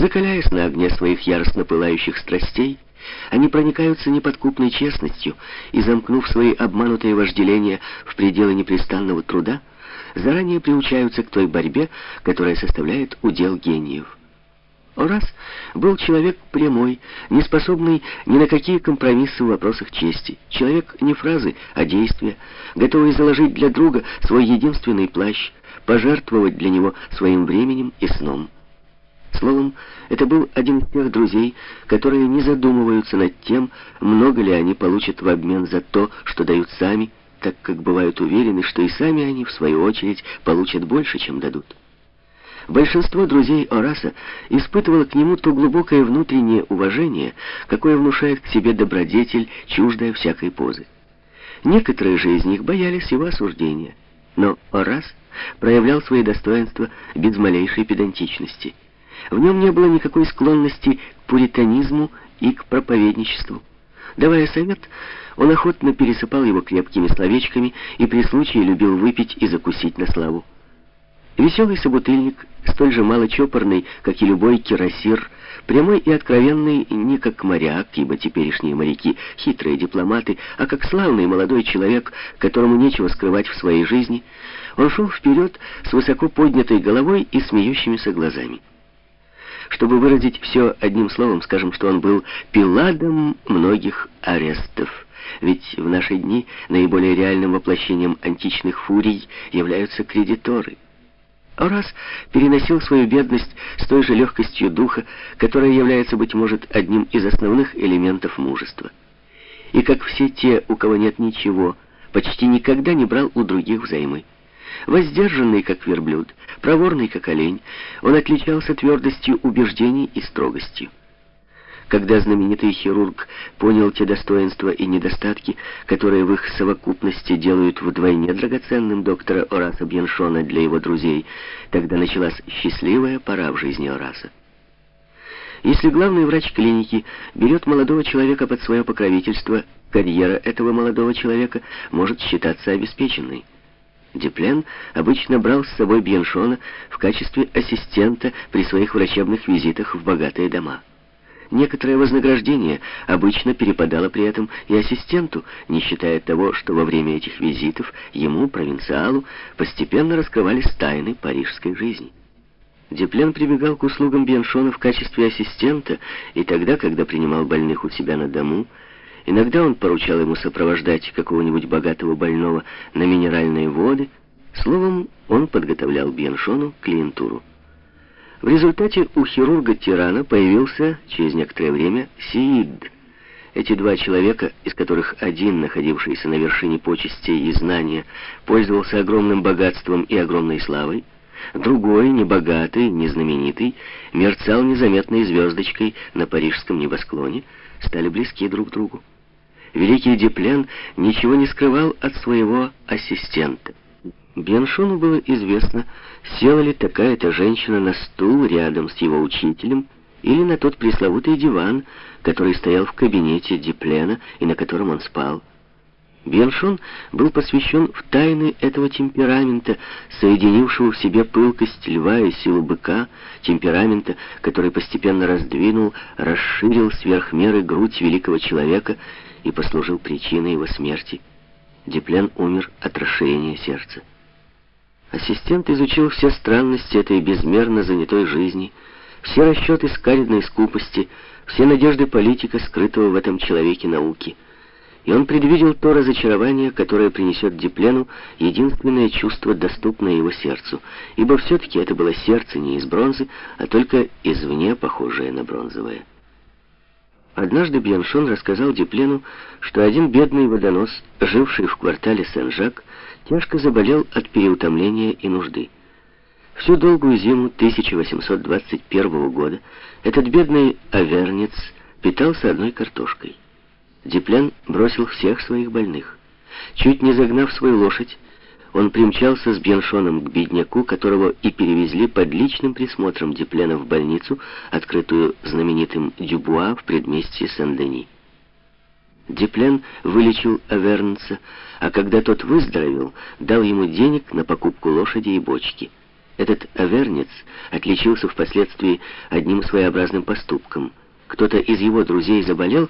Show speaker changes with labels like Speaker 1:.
Speaker 1: Закаляясь на огне своих яростно пылающих страстей, они проникаются неподкупной честностью и, замкнув свои обманутые вожделения в пределы непрестанного труда, заранее приучаются к той борьбе, которая составляет удел гениев. Орас был человек прямой, не способный ни на какие компромиссы в вопросах чести. Человек не фразы, а действия, готовый заложить для друга свой единственный плащ, пожертвовать для него своим временем и сном. Словом, это был один из тех друзей, которые не задумываются над тем, много ли они получат в обмен за то, что дают сами, так как бывают уверены, что и сами они, в свою очередь, получат больше, чем дадут. Большинство друзей Ораса испытывало к нему то глубокое внутреннее уважение, какое внушает к себе добродетель, чуждая всякой позы. Некоторые же из них боялись его осуждения, но Орас проявлял свои достоинства без малейшей педантичности – в нем не было никакой склонности к пуританизму и к проповедничеству. Давая совет, он охотно пересыпал его крепкими словечками и при случае любил выпить и закусить на славу. Веселый собутыльник, столь же малочопорный, как и любой кирасир, прямой и откровенный не как моряк, ибо теперешние моряки — хитрые дипломаты, а как славный молодой человек, которому нечего скрывать в своей жизни, он шел вперед с высоко поднятой головой и смеющимися глазами. Чтобы выразить все одним словом, скажем, что он был пиладом многих арестов. Ведь в наши дни наиболее реальным воплощением античных фурий являются кредиторы. Орас переносил свою бедность с той же легкостью духа, которая является, быть может, одним из основных элементов мужества. И как все те, у кого нет ничего, почти никогда не брал у других взаймы. Воздержанный, как верблюд, проворный, как олень, он отличался твердостью убеждений и строгостью. Когда знаменитый хирург понял те достоинства и недостатки, которые в их совокупности делают вдвойне драгоценным доктора Ораса Бьеншона для его друзей, тогда началась счастливая пора в жизни Ораса. Если главный врач клиники берет молодого человека под свое покровительство, карьера этого молодого человека может считаться обеспеченной. Деплен обычно брал с собой Бьеншона в качестве ассистента при своих врачебных визитах в богатые дома. Некоторое вознаграждение обычно перепадало при этом и ассистенту, не считая того, что во время этих визитов ему, провинциалу, постепенно раскрывались тайны парижской жизни. Деплен прибегал к услугам Бьеншона в качестве ассистента и тогда, когда принимал больных у себя на дому, Иногда он поручал ему сопровождать какого-нибудь богатого больного на минеральные воды. Словом, он подготовлял Бьеншону клиентуру. В результате у хирурга-тирана появился через некоторое время Сиид. Эти два человека, из которых один, находившийся на вершине почестей и знания, пользовался огромным богатством и огромной славой, другой, небогатый, незнаменитый, мерцал незаметной звездочкой на парижском небосклоне, стали близки друг другу. Великий Деплен ничего не скрывал от своего ассистента. Беншону было известно, села ли такая-то женщина на стул рядом с его учителем или на тот пресловутый диван, который стоял в кабинете Деплена и на котором он спал. Беншон был посвящен в тайны этого темперамента, соединившего в себе пылкость льва и силу быка, темперамента, который постепенно раздвинул, расширил сверх меры грудь великого человека и послужил причиной его смерти. Деплен умер от расширения сердца. Ассистент изучил все странности этой безмерно занятой жизни, все расчеты скаридной скупости, все надежды политика, скрытого в этом человеке науки — и он предвидел то разочарование, которое принесет Диплену единственное чувство, доступное его сердцу, ибо все-таки это было сердце не из бронзы, а только извне похожее на бронзовое. Однажды Бьяншон рассказал Диплену, что один бедный водонос, живший в квартале Сен-Жак, тяжко заболел от переутомления и нужды. Всю долгую зиму 1821 года этот бедный авернец питался одной картошкой. Диплен бросил всех своих больных. Чуть не загнав свою лошадь, он примчался с Бьеншоном к бедняку, которого и перевезли под личным присмотром Диплена в больницу, открытую знаменитым Дюбуа в предместье Сен-Дени. Диплен вылечил Авернца, а когда тот выздоровел, дал ему денег на покупку лошади и бочки. Этот Авернец отличился впоследствии одним своеобразным поступком. Кто-то из его друзей заболел,